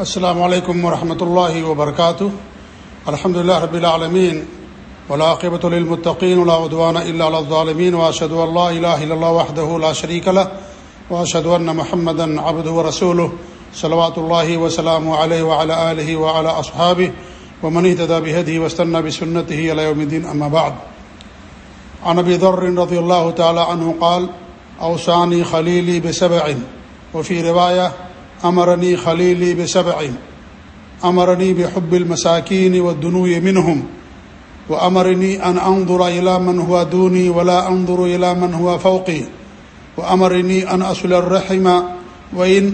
السلام علیکم ورحمۃ اللہ وبرکاتہ۔ الحمد لله رب العالمين والعاقبة للمتقين ولا عدوان إلا على الظالمين وأشهد أن لا إله إلا الله وحده لا شريك له وأشهد أن محمدا عبده ورسوله صلوات الله وسلامه عليه وعلى آله وعلى أصحابه ومن اهتدى بهديه واستنى بسنته إلى يوم الدين أما بعد۔ عن أبي ذر رضي الله تعالى عنه قال أوصاني خليلي بسبع وفي رواية أمرني خليلي بسبع امرنی بحب المساکین و دنو منہم و امرنی ان انظر الى من هو دونی ولا انظر الى من هو فوقی و امرنی ان اصل الرحم و ان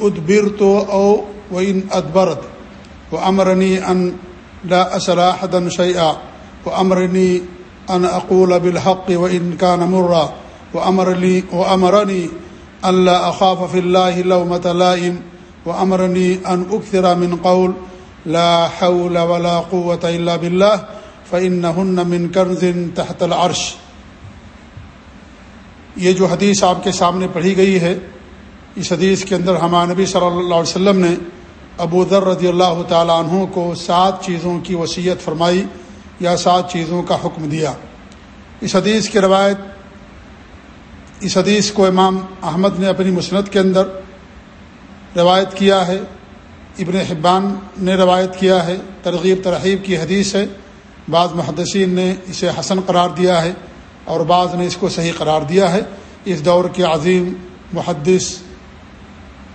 ادبرت او و ان ادبرت و امرنی ان لا اسل احدا و امرنی ان اقول بالحق و ان كان مرا. و امرنی و امرنی ان لا اخاف في الله لومة لائم و امرنی ان اکثر من قول لا حول ولا قوة الا بالله فإنهن من كنز تحت العرش یہ جو حدیث آپ کے سامنے پڑھی گئی ہے، اس حدیث کے اندر ہمارے نبی صلی اللہ علیہ وسلم نے ابو ذر رضی اللہ تعالیٰ عنہ کو سات چیزوں کی وصیت فرمائی یا سات چیزوں کا حکم دیا۔ اس حدیث کی روایت اس حدیث کو امام احمد نے اپنی مسنت کے اندر روایت کیا ہے، ابن حبان نے روایت کیا ہے، ترغیب ترغیب کی حدیث ہے، بعض محدثین نے اسے حسن قرار دیا ہے اور بعض نے اس کو صحیح قرار دیا ہے۔ اس دور کے عظیم محدث،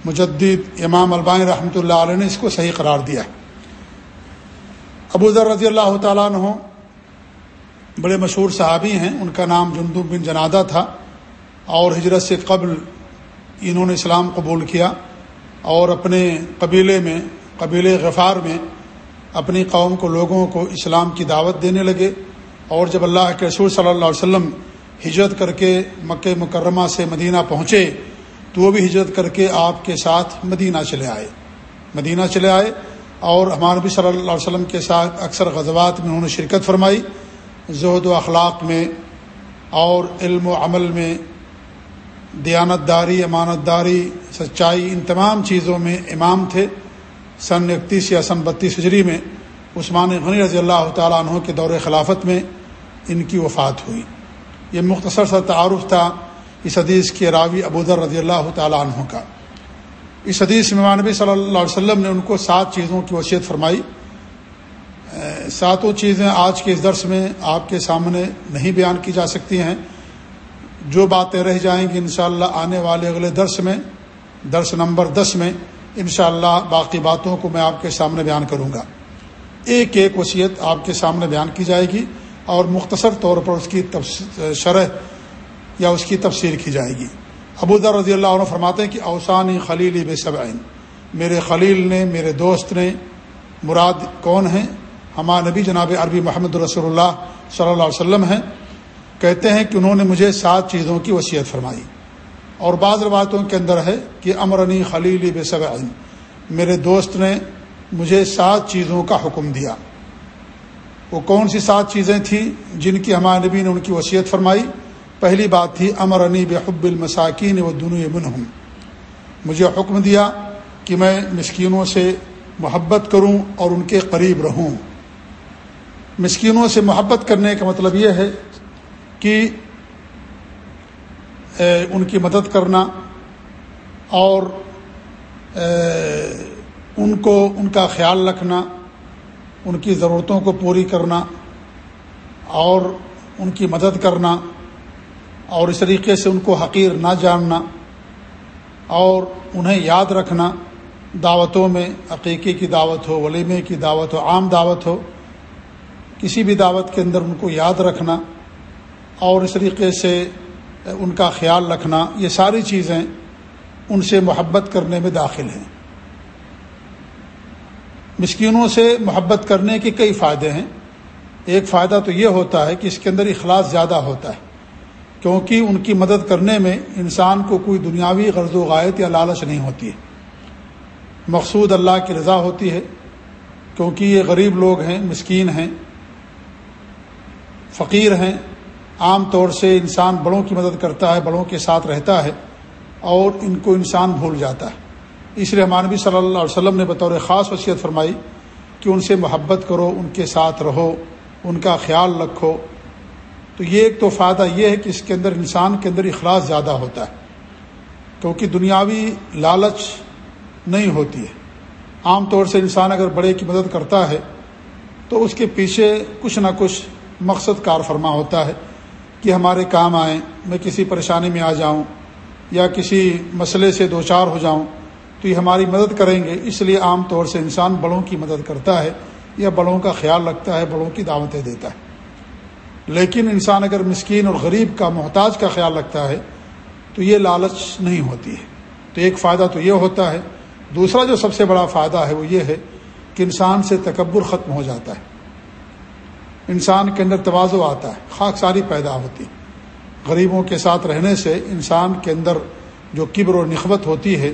مجدد امام البانی رحمۃ اللہ علیہ نے اس کو صحیح قرار دیا ہے۔ ابو ذر رضی اللہ تعالیٰ عنہ، بڑے مشہور صحابی ہیں، ان کا نام جندو بن جنادہ تھا۔ اور ہجرت سے قبل انہوں نے اسلام قبول کیا اور اپنے قبیلے میں قبیل غفار میں اپنی قوم کو، لوگوں کو اسلام کی دعوت دینے لگے اور جب اللہ کے رسول صلی اللہ علیہ وسلم ہجرت کر کے مکہ مکرمہ سے مدینہ پہنچے تو وہ بھی ہجرت کر کے آپ کے ساتھ مدینہ چلے آئے۔ مدینہ چلے آئے اور ہمارے نبی صلی اللہ علیہ وسلم کے ساتھ اکثر غزوات میں انہوں نے شرکت فرمائی، زہد و اخلاق میں اور علم و عمل میں دیانت داری امانت داری سچائی، ان تمام چیزوں میں امام تھے۔ سن اکتیس یا سن بتیس ہجری میں عثمان غنی رضی اللہ تعالیٰ عنہ کے دور خلافت میں ان کی وفات ہوئی۔ یہ مختصر سا تعارف تھا اس حدیث کے راوی ابودر رضی اللہ تعالیٰ عنہ کا۔ اس حدیث میں نبی صلی اللہ علیہ وسلم نے ان کو سات چیزوں کی وصیت فرمائی۔ ساتوں چیزیں آج کے اس درس میں آپ کے سامنے نہیں بیان کی جا سکتی ہیں۔ جو باتیں رہ جائیں گی انشاءاللہ آنے والے اگلے درس میں، درس نمبر دس میں انشاءاللہ باقی باتوں کو میں آپ کے سامنے بیان کروں گا۔ ایک ایک وصیت آپ کے سامنے بیان کی جائے گی اور مختصر طور پر اس کی شرح یا اس کی تفسیر کی جائے گی۔ ابو در رضی اللہ عنہ فرماتے ہیں کہ اوسانی خلیلی بے صبعین میرے خلیل نے، میرے دوست نے، مراد کون ہیں؟ ہمارا نبی جناب عربی محمد رسول اللہ صلی اللہ علیہ وسلم ہیں۔ کہتے ہیں کہ انہوں نے مجھے سات چیزوں کی وصیت فرمائی۔ اور بعض روایتوں کے اندر ہے کہ امرنی خلیلی بے صبعین میرے دوست نے مجھے سات چیزوں کا حکم دیا۔ وہ کون سی سات چیزیں تھیں جن کی ہمارے نبی نے ان کی وصیت فرمائی؟ پہلی بات تھی، امرنی بحب المساکین و دنو منہم۔ مجھے حکم دیا کہ میں مسکینوں سے محبت کروں اور ان کے قریب رہوں۔ مسکینوں سے محبت کرنے کا مطلب یہ ہے کہ ان کی مدد کرنا اور ان کو، ان کا خیال رکھنا، ان کی ضرورتوں کو پوری کرنا اور ان کی مدد کرنا اور اس طریقے سے ان کو حقیر نہ جاننا اور انہیں یاد رکھنا، دعوتوں میں عقیقے کی دعوت ہو، ولیمے کی دعوت ہو، عام دعوت ہو، کسی بھی دعوت کے اندر ان کو یاد رکھنا اور اس طریقے سے ان کا خیال رکھنا، یہ ساری چیزیں ان سے محبت کرنے میں داخل ہیں۔ مسکینوں سے محبت کرنے کے کئی فائدے ہیں۔ ایک فائدہ تو یہ ہوتا ہے کہ اس کے اندر اخلاص زیادہ ہوتا ہے، کیونکہ ان کی مدد کرنے میں انسان کو کوئی دنیاوی غرض و غائط یا لالچ نہیں ہوتی ہے۔ مقصود اللہ کی رضا ہوتی ہے، کیونکہ یہ غریب لوگ ہیں، مسکین ہیں، فقیر ہیں۔ عام طور سے انسان بڑوں کی مدد کرتا ہے، بڑوں کے ساتھ رہتا ہے اور ان کو انسان بھول جاتا ہے۔ اس لیے ہمانبی صلی اللہ علیہ وسلم نے بطور خاص وصیت فرمائی کہ ان سے محبت کرو، ان کے ساتھ رہو، ان کا خیال رکھو۔ تو یہ ایک تو فائدہ یہ ہے کہ اس کے اندر انسان کے اندر اخلاص زیادہ ہوتا ہے، کیونکہ دنیاوی لالچ نہیں ہوتی ہے۔ عام طور سے انسان اگر بڑے کی مدد کرتا ہے تو اس کے پیچھے کچھ نہ کچھ مقصد کار فرما ہوتا ہے۔ کہ ہمارے کام آئیں، میں کسی پریشانی میں آ جاؤں یا کسی مسئلے سے دو چار ہو جاؤں، تو یہ ہماری مدد کریں گے۔ اس لیے عام طور سے انسان بڑوں کی مدد کرتا ہے یا بڑوں کا خیال رکھتا ہے، بڑوں کی دعوتیں دیتا ہے۔ لیکن انسان اگر مسکین اور غریب کا، محتاج کا خیال رکھتا ہے، تو یہ لالچ نہیں ہوتی ہے۔ تو ایک فائدہ تو یہ ہوتا ہے۔ دوسرا جو سب سے بڑا فائدہ ہے وہ یہ ہے کہ انسان سے تکبر ختم ہو جاتا ہے۔ انسان کے اندر توازو آتا ہے، خاک ساری پیدا ہوتی۔ غریبوں کے ساتھ رہنے سے انسان کے اندر جو کبر و نخوت ہوتی ہے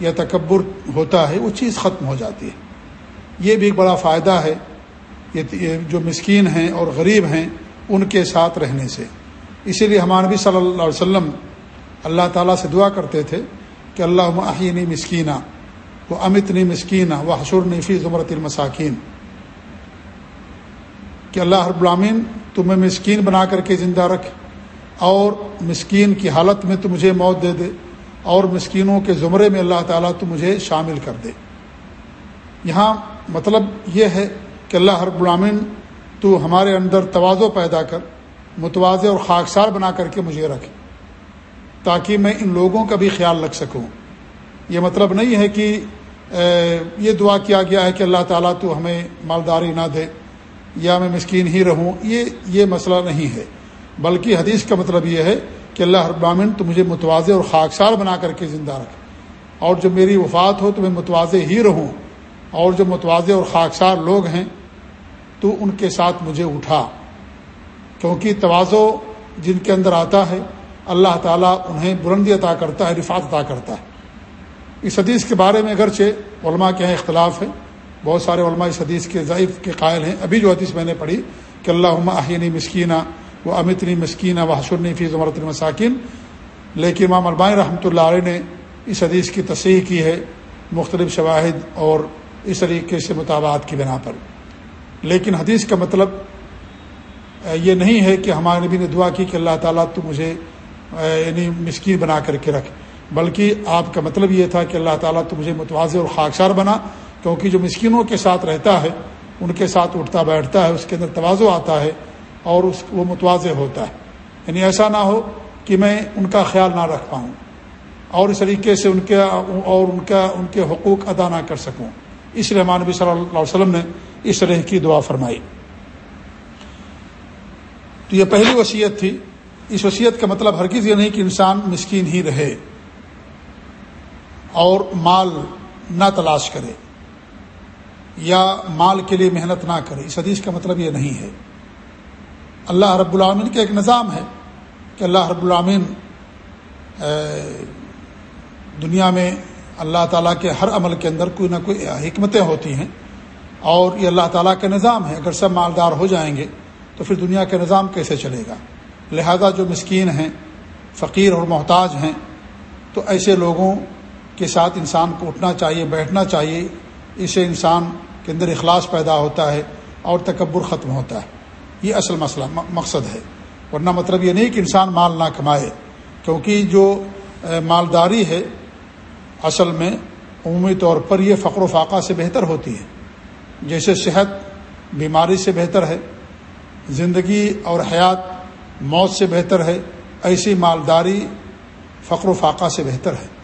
یا تکبر ہوتا ہے، وہ چیز ختم ہو جاتی ہے۔ یہ بھی ایک بڑا فائدہ ہے، یہ جو مسکین ہیں اور غریب ہیں، ان کے ساتھ رہنے سے۔ اسی لیے ہمارے نبی صلی اللہ علیہ وسلم اللہ تعالیٰ سے دعا کرتے تھے کہ اللہ عہینی مسکینہ وہ امتنی مسکینہ وہ حسر نفی زمرت المساکین۔ کہ اللہ رب العامین تمہیں مسکین بنا کر کے زندہ رکھ اور مسکین کی حالت میں تو مجھے موت دے دے اور مسکینوں کے زمرے میں اللہ تعالیٰ تو مجھے شامل کر دے۔ یہاں مطلب یہ ہے کہ اللہ رب العامن تو ہمارے اندر توازو پیدا کر، متوازے اور خاکسار بنا کر کے مجھے رکھ تاکہ میں ان لوگوں کا بھی خیال رکھ سکوں۔ یہ مطلب نہیں ہے کہ یہ دعا کیا گیا ہے کہ اللہ تعالیٰ تو ہمیں مالداری نہ دے۔ یا میں مسکین ہی رہوں، یہ یہ مسئلہ نہیں ہے۔ بلکہ حدیث کا مطلب یہ ہے کہ اللہ ابامن تو مجھے متوازے اور خاکسار بنا کر کے زندہ رکھ اور جو میری وفات ہو تو میں متوازے ہی رہوں۔ اور جو متوازے اور خاکسار لوگ ہیں تو ان کے ساتھ مجھے اٹھا۔ کیونکہ توازو جن کے اندر آتا ہے، اللہ تعالیٰ انہیں بلندی عطا کرتا ہے رفات عطا کرتا ہے۔ اس حدیث کے بارے میں اگرچہ علماء کے یہاں اختلاف ہے بہت سارے علماء اس حدیث کے ضعیف کے قائل ہیں۔ ابھی جو حدیث میں نے پڑھی کہ اللہ آہینی مسکینہ و امتنی مسکینہ و حسرنی فی زمرت المساکین، لیکن امام البائے رحمۃ اللہ علیہ نے اس حدیث کی تصحیح کی ہے مختلف شواہد اور اس طریقے سے مطابعات کی بنا پر۔ لیکن حدیث کا مطلب یہ نہیں ہے کہ ہمارے نبی نے دعا کی کہ اللہ تعالیٰ تو مجھے یعنی مسکین بنا کر کے رکھ، بلکہ آپ کا مطلب یہ تھا کہ اللہ تعالیٰ تو مجھے متوازے اور خاکسار بنا۔ کیونکہ جو مسکینوں کے ساتھ رہتا ہے، ان کے ساتھ اٹھتا بیٹھتا ہے، اس کے اندر توازو آتا ہے اور اس وہ متوازے ہوتا ہے۔ یعنی ایسا نہ ہو کہ میں ان کا خیال نہ رکھ پاؤں اور اس طریقے سے ان کے، اور ان کا، ان کے حقوق ادا نہ کر سکوں۔ اس لیے نبی صلی اللہ علیہ وسلم نے اس طرح کی دعا فرمائی۔ تو یہ پہلی وصیت تھی۔ اس وصیت کا مطلب ہرگز یہ نہیں کہ انسان مسکین ہی رہے اور مال نہ تلاش کرے۔ یا مال کے لیے محنت نہ کرے۔ اس حدیث کا مطلب یہ نہیں ہے۔ اللہ رب العامن کا ایک نظام ہے کہ اللہ رب العامن دنیا میں اللہ تعالیٰ کے ہر عمل کے اندر کوئی نہ کوئی حکمتیں ہوتی ہیں اور یہ اللہ تعالیٰ کا نظام ہے۔ اگر سب مالدار ہو جائیں گے تو پھر دنیا کا نظام کیسے چلے گا؟ لہذا جو مسکین ہیں، فقیر اور محتاج ہیں، تو ایسے لوگوں کے ساتھ انسان کو اٹھنا چاہیے، بیٹھنا چاہیے۔ اسے انسان کے اندر اخلاص پیدا ہوتا ہے اور تکبر ختم ہوتا ہے۔ یہ اصل مسئلہ مقصد ہے۔ ورنہ مطلب یہ نہیں کہ انسان مال نہ کمائے، کیونکہ جو مالداری ہے، اصل میں عمومی طور پر یہ فقر و فاقہ سے بہتر ہوتی ہے۔ جیسے صحت بیماری سے بہتر ہے، زندگی اور حیات موت سے بہتر ہے، ایسی مالداری فقر و فاقہ سے بہتر ہے۔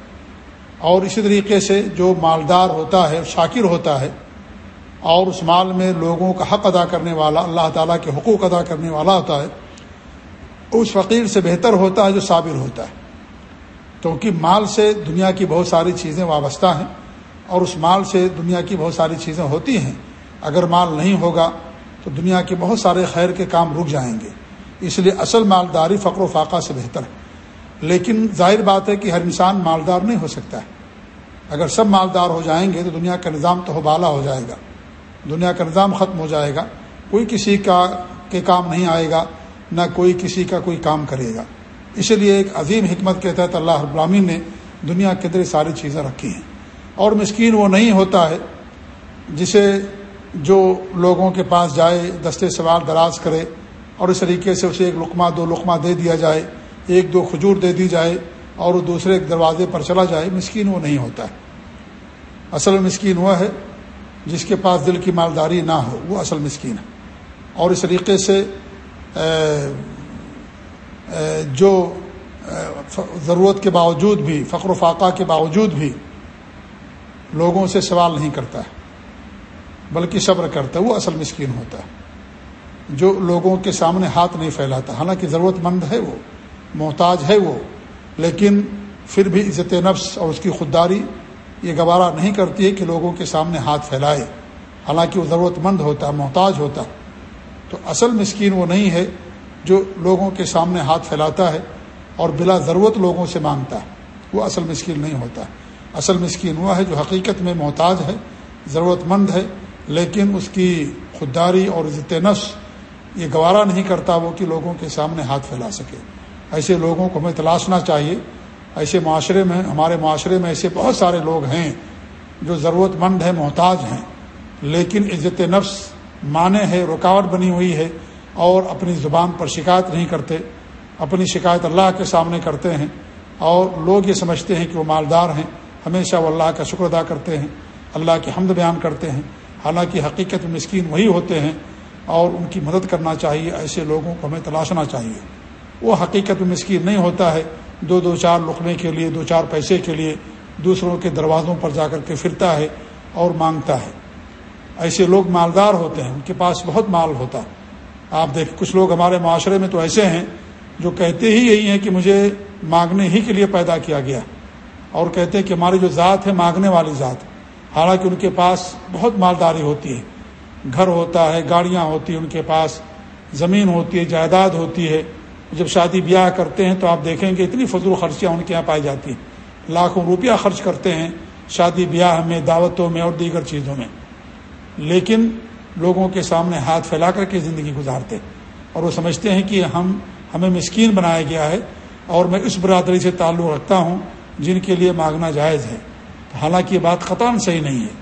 اور اسی طریقے سے جو مالدار ہوتا ہے، شاکر ہوتا ہے، اور اس مال میں لوگوں کا حق ادا کرنے والا، اللہ تعالیٰ کے حقوق ادا کرنے والا ہوتا ہے، اس فقیر سے بہتر ہوتا ہے جو صابر ہوتا ہے۔ کیونکہ مال سے دنیا کی بہت ساری چیزیں وابستہ ہیں، اور اس مال سے دنیا کی بہت ساری چیزیں ہوتی ہیں۔ اگر مال نہیں ہوگا تو دنیا کے بہت سارے خیر کے کام رک جائیں گے۔ اس لیے اصل مالداری فقر و فاقہ سے بہتر ہے۔ لیکن ظاہر بات ہے کہ ہر انسان مالدار نہیں ہو سکتا ہے۔ اگر سب مالدار ہو جائیں گے تو دنیا کا نظام تو بالا ہو جائے گا۔ دنیا کا نظام ختم ہو جائے گا۔ کوئی کسی کا کے کام نہیں آئے گا، نہ کوئی کسی کا کوئی کام کرے گا۔ اس لیے ایک عظیم حکمت کے تحت اللہ ابرامین نے دنیا کے اندر ساری چیزیں رکھی ہیں۔ اور مسکین وہ نہیں ہوتا ہے جسے جو لوگوں کے پاس جائے، دستے سوال دراز کرے اور اس طریقے سے اسے ایک لقمہ، دو لقمہ دے دیا جائے، ایک دو کھجور دے دی جائے اور وہ دوسرے دروازے پر چلا جائے، مسکین وہ نہیں ہوتا ہے۔ اصل مسکین وہ ہے جس کے پاس دل کی مالداری نہ ہو، وہ اصل مسکین ہے۔ اور اس طریقے سے جو ضرورت کے باوجود بھی، فقر و فاقہ کے باوجود بھی لوگوں سے سوال نہیں کرتا ہے، بلکہ صبر کرتا ہے، وہ اصل مسکین ہوتا ہے۔ جو لوگوں کے سامنے ہاتھ نہیں پھیلاتا، حالانکہ ضرورت مند ہے وہ، محتاج ہے وہ، لیکن پھر بھی عزت نفس اور اس کی خودداری یہ گوارہ نہیں کرتی ہے کہ لوگوں کے سامنے ہاتھ پھیلائے۔ حالانکہ وہ ضرورت مند ہوتا ہے محتاج ہوتا۔ تو اصل مسکین وہ نہیں ہے جو لوگوں کے سامنے ہاتھ پھیلاتا ہے اور بلا ضرورت لوگوں سے مانگتا ہے۔ وہ اصل مسکین نہیں ہوتا۔ اصل مسکین وہ ہے جو حقیقت میں محتاج ہے ضرورت مند ہے، لیکن اس کی خودداری اور عزت نفس یہ گوارہ نہیں کرتا وہ کہ لوگوں کے سامنے ہاتھ پھیلا سکے۔ ایسے لوگوں کو ہمیں تلاشنا چاہیے ایسے معاشرے میں، ہمارے معاشرے میں ایسے بہت سارے لوگ ہیں جو ضرورت مند ہیں، محتاج ہیں، لیکن عزت نفس مانے ہے، رکاوٹ بنی ہوئی ہے اور اپنی زبان پر شکایت نہیں کرتے، اپنی شکایت اللہ کے سامنے کرتے ہیں اور لوگ یہ سمجھتے ہیں کہ وہ مالدار ہیں، ہمیشہ وہ اللہ کا شکر ادا کرتے ہیں، اللہ کی حمد بیان کرتے ہیں، حالانکہ حقیقت مسکین وہی ہوتے ہیں اور ان کی مدد کرنا چاہیے، ایسے لوگوں کو ہمیں تلاشنا چاہیے۔ وہ حقیقت میں مسکین نہیں ہوتا ہے دو دو چار لقمے کے لیے، دو چار پیسے کے لیے دوسروں کے دروازوں پر جا کر کے پھرتا ہے اور مانگتا ہے۔ ایسے لوگ مالدار ہوتے ہیں، ان کے پاس بہت مال ہوتا ہے۔ آپ دیکھیں کچھ لوگ ہمارے معاشرے میں تو ایسے ہیں جو کہتے ہی یہی ہیں کہ مجھے مانگنے ہی کے لیے پیدا کیا گیا۔ اور کہتے ہیں کہ ہماری جو ذات ہے، مانگنے والی ذات۔ حالانکہ ان کے پاس بہت مالداری ہوتی ہے۔ گھر ہوتا ہے، گاڑیاں ہوتی ہیں ان کے پاس، زمین ہوتی ہے، جائیداد ہوتی ہے۔ جب شادی بیاہ کرتے ہیں تو آپ دیکھیں گے اتنی فضول خرچیاں ان کے یہاں پائی جاتی ہیں۔ لاکھوں روپیہ خرچ کرتے ہیں شادی بیاہ میں، دعوتوں میں اور دیگر چیزوں میں۔ لیکن لوگوں کے سامنے ہاتھ پھیلا کر کے زندگی گزارتے اور وہ سمجھتے ہیں کہ ہم، ہمیں مسکین بنایا گیا ہے اور میں اس برادری سے تعلق رکھتا ہوں جن کے لیے مانگنا جائز ہے۔ حالانکہ یہ بات قطان صحیح نہیں ہے۔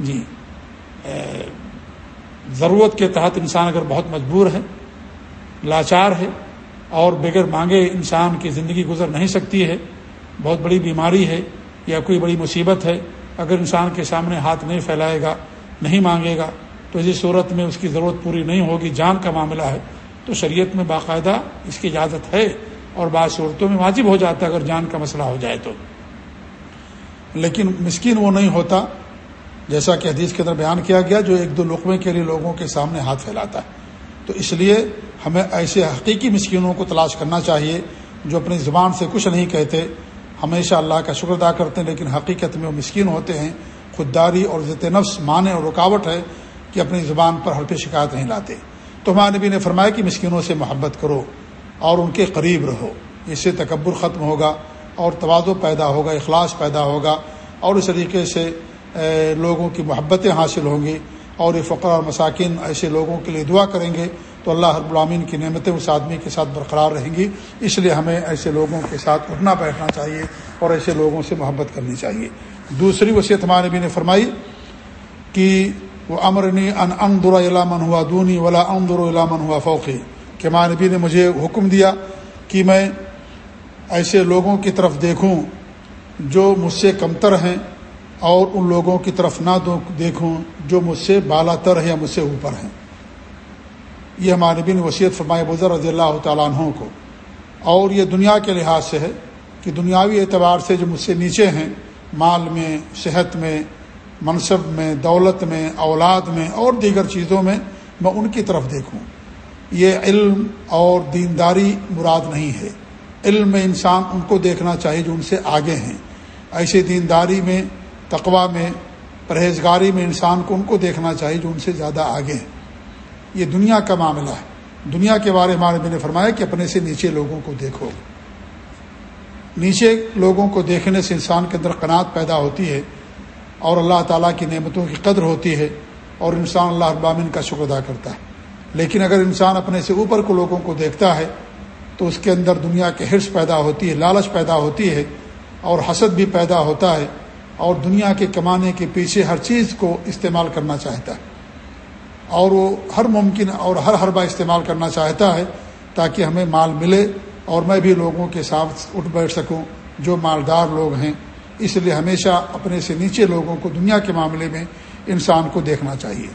جی ضرورت کے تحت انسان اگر بہت مجبور ہے، لاچار ہے اور بغیر مانگے انسان کی زندگی گزر نہیں سکتی ہے۔ بہت بڑی بیماری ہے یا کوئی بڑی مصیبت ہے۔ اگر انسان کے سامنے ہاتھ نہیں پھیلائے گا، نہیں مانگے گا، تو اسی صورت میں اس کی ضرورت پوری نہیں ہوگی، جان کا معاملہ ہے۔ تو شریعت میں باقاعدہ اس کی اجازت ہے اور بعض صورتوں میں واجب ہو جاتا ہے اگر جان کا مسئلہ ہو جائے تو۔ لیکن مسکین وہ نہیں ہوتا، جیسا کہ حدیث کے اندر بیان کیا گیا، جو ایک دو لقمے کے لیے لوگوں کے سامنے ہاتھ پھیلاتا ہے۔ تو اس لیے ہمیں ایسے حقیقی مسکینوں کو تلاش کرنا چاہیے جو اپنی زبان سے کچھ نہیں کہتے۔ ہمیشہ اللہ کا شکر ادا کرتے ہیں، لیکن حقیقت میں وہ مسکین ہوتے ہیں۔ خودداری اور ضد نفس مانے اور رکاوٹ ہے کہ اپنی زبان پر ہر پہ شکایت نہیں لاتے۔ تو ہمارے نبی نے فرمایا کہ مسکینوں سے محبت کرو اور ان کے قریب رہو۔ اس سے تکبر ختم ہوگا اور توازو پیدا ہوگا، اخلاص پیدا ہوگا اور اس طریقے سے لوگوں کی محبتیں حاصل ہوں گی اور یہ فقر اور مساکین ایسے لوگوں کے لیے دعا کریں گے۔ تو اللہ رب العامین کی نعمتیں اس آدمی کے ساتھ برقرار رہیں گی۔ اس لیے ہمیں ایسے لوگوں کے ساتھ اٹھنا بیٹھنا چاہیے اور ایسے لوگوں سے محبت کرنی چاہیے۔ دوسری وصیت ہمارے نبی نے فرمائی کہ وہ امرنی ان امدر علامن ہوا دونی ولا امدر علامن ہوا فوقی۔ کہ ماں نبی نے مجھے حکم دیا کہ میں ایسے لوگوں کی طرف دیکھوں جو مجھ سے کمتر ہیں اور ان لوگوں کی طرف نہ دیکھوں جو مجھ سے بالا تر ہیں یا مجھ سے اوپر ہیں۔ یہ ہمارے نبی نے وصیت فرمائے بزر رضی اللہ تعالیٰ عنہ کو۔ اور یہ دنیا کے لحاظ سے ہے کہ دنیاوی اعتبار سے جو مجھ سے نیچے ہیں، مال میں، صحت میں، منصب میں، دولت میں، اولاد میں اور دیگر چیزوں میں میں ان کی طرف دیکھوں۔ یہ علم اور دینداری مراد نہیں ہے۔ علم میں انسان ان کو دیکھنا چاہیے جو ان سے آگے ہیں۔ ایسے دینداری میں تقوا میں، پرہیزگاری میں انسان کو ان کو دیکھنا چاہیے جو ان سے زیادہ آگے ہیں۔ یہ دنیا کا معاملہ ہے۔ دنیا کے بارے میں نے فرمایا کہ اپنے سے نیچے لوگوں کو دیکھو۔ نیچے لوگوں کو دیکھنے سے انسان کے اندر قناعت پیدا ہوتی ہے اور اللہ تعالیٰ کی نعمتوں کی قدر ہوتی ہے اور انسان اللہ ابامن کا شکر ادا کرتا ہے۔ لیکن اگر انسان اپنے سے اوپر کو لوگوں کو دیکھتا ہے تو اس کے اندر دنیا کے حرص پیدا ہوتی ہے، لالچ پیدا ہوتی ہے اور حسد بھی پیدا ہوتا ہے اور دنیا کے کمانے کے پیچھے ہر چیز کو استعمال کرنا چاہتا ہے۔ اور وہ ہر ممکن اور ہر حربہ استعمال کرنا چاہتا ہے تاکہ ہمیں مال ملے اور میں بھی لوگوں کے ساتھ اٹھ بیٹھ سکوں جو مالدار لوگ ہیں۔ اس لیے ہمیشہ اپنے سے نیچے لوگوں کو دنیا کے معاملے میں انسان کو دیکھنا چاہیے۔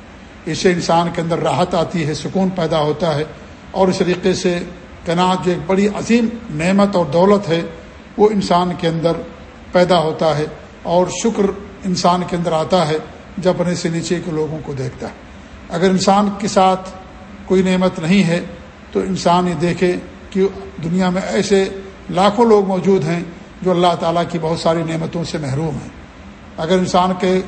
اس سے انسان کے اندر راحت آتی ہے، سکون پیدا ہوتا ہے اور اس طریقے سے کناج جو ایک بڑی عظیم نعمت اور دولت ہے، وہ انسان کے اندر پیدا ہوتا ہے اور شکر انسان کے اندر آتا ہے جب اپنے سے نیچے کے لوگوں کو دیکھتا ہے۔ اگر انسان کے ساتھ کوئی نعمت نہیں ہے، تو انسان یہ دیکھے کہ دنیا میں ایسے لاکھوں لوگ موجود ہیں جو اللہ تعالیٰ کی بہت ساری نعمتوں سے محروم ہیں۔ اگر انسان کے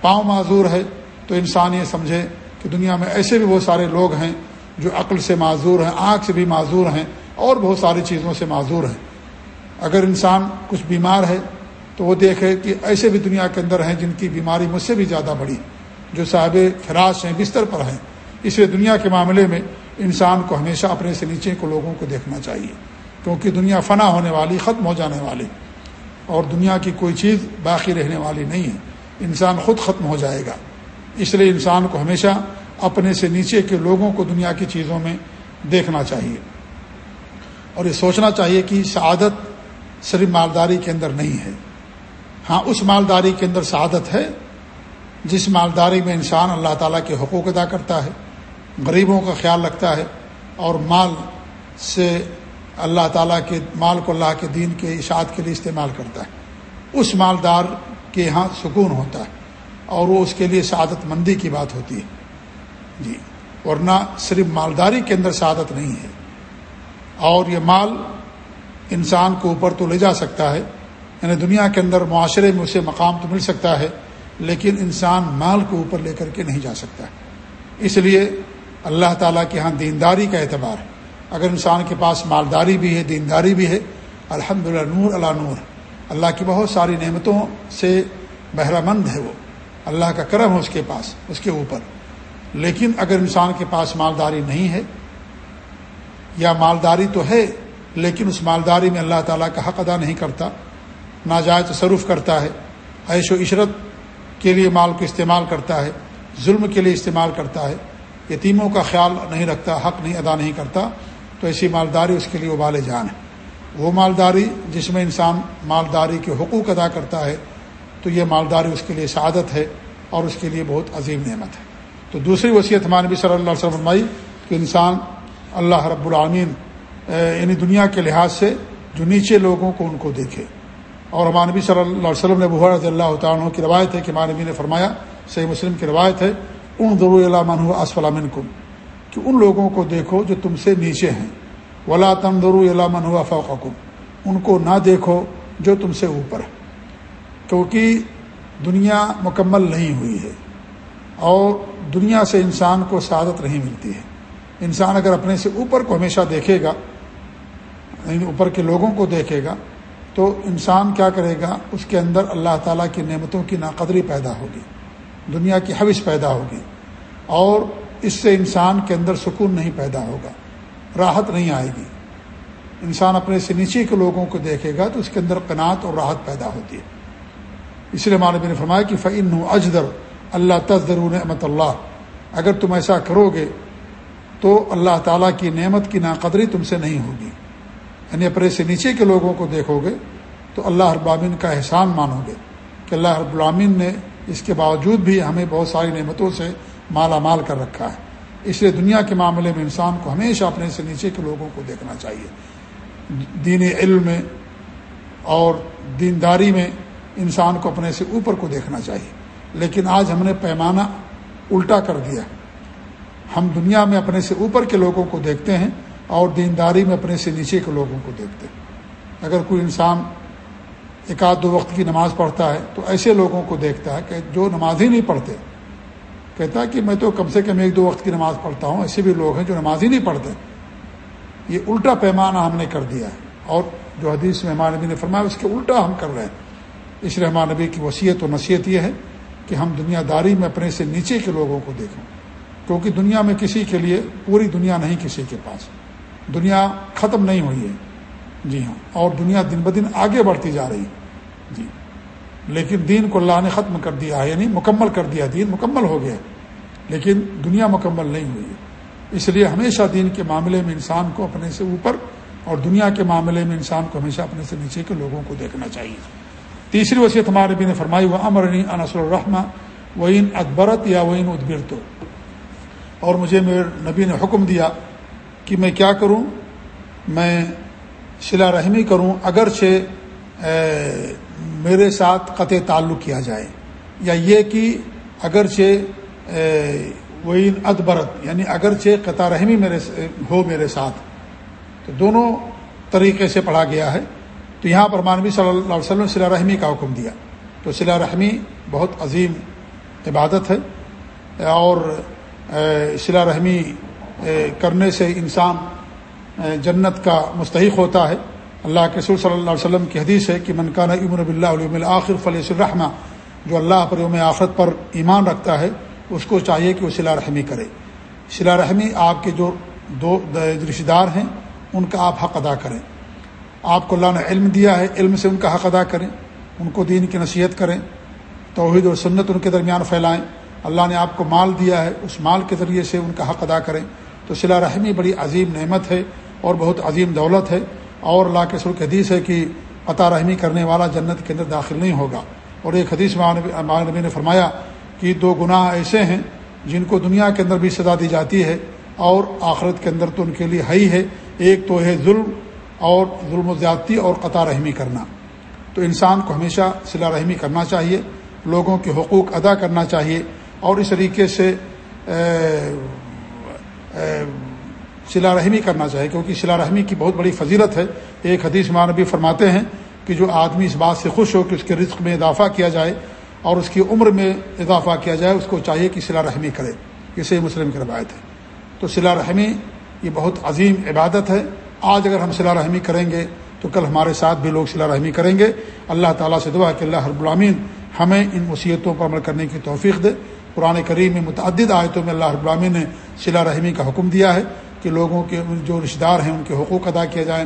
پاؤں معذور ہے، تو انسان یہ سمجھے کہ دنیا میں ایسے بھی بہت سارے لوگ ہیں جو عقل سے معذور ہیں، آنکھ سے بھی معذور ہیں، اور بہت ساری چیزوں سے معذور ہیں۔ اگر انسان کچھ بیمار ہے، تو وہ دیکھے کہ ایسے بھی دنیا کے اندر ہیں جن کی بیماری مجھ سے بھی زیادہ بڑی۔ جو صاحب فراش ہیں، بستر پر ہیں۔ اس لیے دنیا کے معاملے میں انسان کو ہمیشہ اپنے سے نیچے کو لوگوں کو دیکھنا چاہیے، کیونکہ دنیا فنا ہونے والی، ختم ہو جانے والی، اور دنیا کی کوئی چیز باقی رہنے والی نہیں ہے۔ انسان خود ختم ہو جائے گا۔ اس لیے انسان کو ہمیشہ اپنے سے نیچے کے لوگوں کو دنیا کی چیزوں میں دیکھنا چاہیے۔ اور یہ سوچنا چاہیے کہ سعادت صرف مالداری کے اندر نہیں ہے۔ ہاں اس مالداری کے اندر سعادت ہے جس مالداری میں انسان اللہ تعالیٰ کے حقوق ادا کرتا ہے، غریبوں کا خیال رکھتا ہے اور مال سے اللہ تعالیٰ کے، مال کو اللہ کے دین کے اشاعت کے لیے استعمال کرتا ہے۔ اس مالدار کے یہاں سکون ہوتا ہے اور وہ اس کے لیے سعادت مندی کی بات ہوتی ہے۔ جی ورنہ صرف مالداری کے اندر سعادت نہیں ہے۔ اور یہ مال انسان کو اوپر تو لے جا سکتا ہے یعنی دنیا کے اندر معاشرے میں اسے مقام تو مل سکتا ہے لیکن انسان مال کو اوپر لے کر کے نہیں جا سکتا۔ اس لیے اللہ تعالیٰ کے ہاں دینداری کا اعتبار ہے۔ اگر انسان کے پاس مالداری بھی ہے، دینداری بھی ہے الحمد نور اللہ نور۔ اللہ کی بہت ساری نعمتوں سے بہرہ مند ہے وہ۔ اللہ کا کرم ہے اس کے پاس، اس کے اوپر۔ لیکن اگر انسان کے پاس مالداری نہیں ہے، یا مالداری تو ہے، لیکن اس مالداری میں اللہ تعالیٰ کا حق ادا نہیں کرتا، ناجائز تصرف کرتا ہے، عیش و عشرت کے لیے مال کو استعمال کرتا ہے، ظلم کے لیے استعمال کرتا ہے، یتیموں کا خیال نہیں رکھتا، حق نہیں ادا نہیں کرتا، تو ایسی مالداری اس کے لیے ابال جان ہے۔ وہ مالداری جس میں انسان مالداری کے حقوق ادا کرتا ہے، تو یہ مالداری اس کے لیے سعادت ہے اور اس کے لیے بہت عظیم نعمت ہے۔ تو دوسری وصیت ہمارے نبی صلی اللہ علیہ وسلم فرمائی کہ انسان اللہ رب العامین یعنی دنیا کے لحاظ سے جو نیچے لوگوں کو ان کو دیکھے۔ اور ہمارے نبی صلی اللہ علیہ وسلم نے بحر رضی اللہ تعالیٰ کی روایت ہے کہ ہمارے نبی نے فرمایا، صحیح مسلم کی روایت ہے، ان ضرور علام اسفلام کم کہ ان لوگوں کو دیکھو جو تم سے نیچے ہیں۔ ولا تم ضرور علامن ہوا فوقم ان کو نہ دیکھو جو تم سے اوپر ہے۔ کیونکہ دنیا مکمل نہیں ہوئی ہے اور دنیا سے انسان کو سعادت نہیں ملتی ہے۔ انسان اگر اپنے سے اوپر کو ہمیشہ دیکھے گا یعنی اوپر کے لوگوں کو دیکھے گا تو انسان کیا کرے گا؟ اس کے اندر اللہ تعالیٰ کی نعمتوں کی ناقدری پیدا ہوگی، دنیا کی حوث پیدا ہوگی، اور اس سے انسان کے اندر سکون نہیں پیدا ہوگا، راحت نہیں آئے گی۔ انسان اپنے سے نیچے کے لوگوں کو دیکھے گا تو اس کے اندر قناعت اور راحت پیدا ہوتی ہے۔ اس لیے مانب نے فرمایا کہ فعن اجدر اللہ تصدر نعمت اللہ اگر تم ایسا کرو گے تو اللہ تعالیٰ کی نعمت کی ناقدری تم سے نہیں ہوگی۔ یعنی اپنے سے نیچے کے لوگوں کو دیکھو گے، تو اللہ ابامین کا احسان مانو گے کہ اللہ رب العامین نے اس کے باوجود بھی ہمیں بہت ساری نعمتوں سے مالا مال کر رکھا ہے۔ اس لیے دنیا کے معاملے میں انسان کو ہمیشہ اپنے سے نیچے کے لوگوں کو دیکھنا چاہیے۔ دین علم میں اور دینداری میں انسان کو اپنے سے اوپر کو دیکھنا چاہیے۔ لیکن آج ہم نے پیمانہ الٹا کر دیا۔ ہم دنیا میں اپنے سے اوپر کے لوگوں کو دیکھتے ہیں اور دینداری میں اپنے سے نیچے کے لوگوں کو دیکھتے ہیں۔ اگر کوئی انسان ایک آدھ دو وقت کی نماز پڑھتا ہے تو ایسے لوگوں کو دیکھتا ہے کہ جو نماز ہی نہیں پڑھتے۔ کہتا ہے کہ میں تو کم سے کم ایک دو وقت کی نماز پڑھتا ہوں، ایسے بھی لوگ ہیں جو نماز ہی نہیں پڑھتے۔ یہ الٹا پیمانہ ہم نے کر دیا ہے۔ اور جو حدیث مہمان نبی نے فرمایا، اس کے الٹا ہم کر رہے ہیں۔ اس رحمان نبی کی وصیت و نصیحت یہ ہے کہ ہم دنیا داری میں اپنے سے نیچے کے لوگوں کو دیکھیں۔ کیونکہ دنیا میں کسی کے لیے، پوری دنیا نہیں کسی کے پاس۔ دنیا ختم نہیں ہوئی ہے۔ جی ہاں اور دنیا دن بدن آگے بڑھتی جا رہی جی۔ لیکن دین کو اللہ نے ختم کر دیا ہے یعنی مکمل کر دیا، دین مکمل ہو گیا۔ لیکن دنیا مکمل نہیں ہوئی اس لیے ہمیشہ دین کے معاملے میں انسان کو اپنے سے اوپر اور دنیا کے معاملے میں انسان کو ہمیشہ اپنے سے نیچے کے لوگوں کو دیکھنا چاہیے۔ تیسری وصیت ہمارے بھی نے فرمائی وہ امرنی انصر الرحمٰ وعین اکبرت یا وعین ادبر تو اور مجھے میرے نبی نے حکم دیا کہ میں کیا کروں؟ میں شلا رحمی کروں، اگرچہ میرے ساتھ قطع تعلق کیا جائے۔ یا یہ کہ اگرچہ وعین ادبرت یعنی اگرچہ قطع رحمی میرے ہو میرے ساتھ۔ تو دونوں طریقے سے پڑھا گیا ہے۔ تو یہاں پر مانوی صلی اللہ علیہ وسلم صلاح رحمی کا حکم دیا۔ تو صلاح رحمی بہت عظیم عبادت ہے۔ اور صلاح رحمی کرنے سے انسان جنت کا مستحق ہوتا ہے۔ اللہ کے سر صلی اللہ علیہ وسلم کی حدیث ہے کہ منکانہ امن اب اللہ علم الآخر فلیہ الرحمٰ جو اللہ پر یوم آخرت پر ایمان رکھتا ہے، اس کو چاہیے کہ وہ صلاح رحمی کرے۔ صلاح رحمی آپ کے جو دو رشتہ دار ہیں، ان کا آپ حق ادا کریں۔ آپ کو اللہ نے علم دیا ہے، علم سے ان کا حق ادا کریں۔ ان کو دین کی نصیحت کریں۔ توحید اور سنت ان کے درمیان پھیلائیں۔ اللہ نے آپ کو مال دیا ہے، اس مال کے ذریعے سے ان کا حق ادا کریں۔ تو صلاح رحمی بڑی عظیم نعمت ہے اور بہت عظیم دولت ہے اور اللہ کے سر حدیث ہے کہ عطا رحمی کرنے والا جنت کے اندر داخل نہیں ہوگا۔ اور ایک حدیث نبی نے فرمایا کہ دو گناہ ایسے ہیں جن کو دنیا کے اندر بھی سزا دی جاتی ہے اور آخرت کے اندر تو ان کے لیے ہی ہے۔ ایک تو ہے ظلم اور ظلم و زیادتی اور قطع رحمی کرنا۔ تو انسان کو ہمیشہ صلاح رحمی کرنا چاہیے، لوگوں کے حقوق ادا کرنا چاہیے اور اس طریقے سے صلاح رحمی کرنا چاہیے، کیونکہ صلاح رحمی کی بہت بڑی فضیلت ہے۔ ایک حدیث مانبی فرماتے ہیں کہ جو آدمی اس بات سے خوش ہو کہ اس کے رزق میں اضافہ کیا جائے اور اس کی عمر میں اضافہ کیا جائے، اس کو چاہیے کہ صلاح رحمی کرے۔ اسے مسلم کی روایت ہے۔ تو صلاح رحمی یہ بہت عظیم عبادت ہے۔ آج اگر ہم صلاح رحمی کریں گے تو کل ہمارے ساتھ بھی لوگ صلاح رحمی کریں گے۔ اللہ تعالیٰ سے دعا کہ اللہ رب العامین ہمیں ان وصیتوں پر عمل کرنے کی توفیق دے۔ قرآن کریم میں متعدد آیتوں میں اللہ رب نے صلاح رحمی کا حکم دیا ہے کہ لوگوں کے جو رشتہ دار ہیں، ان کے حقوق ادا کیے جائیں،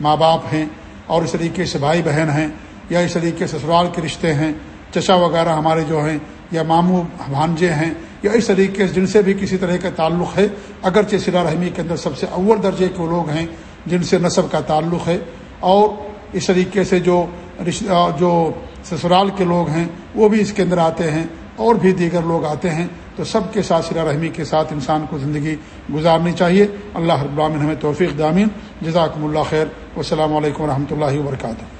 ماں باپ ہیں اور اس طریقے سے بھائی بہن ہیں یا اس طریقے سے سسرال کے رشتے ہیں، چچا وغیرہ ہمارے جو ہیں یا ماموں، بھانجے ہیں یا اس طریقے سے جن سے بھی کسی طرح کا تعلق ہے، اگرچہ صلاح رحمی کے اندر سب سے اول درجے کے وہ لوگ ہیں جن سے نصب کا تعلق ہے اور اس طریقے سے جو جو سسرال کے لوگ ہیں، وہ بھی اس کے اندر آتے ہیں۔ اور بھی دیگر لوگ آتے ہیں، تو سب کے ساتھ صلاح رحمی کے ساتھ انسان کو زندگی گزارنی چاہیے۔ اللہ رب العالمین ہمیں توفیق دامین جزاکم اللہ خیر۔ والسلام علیکم و رحمۃ اللہ وبرکاتہ۔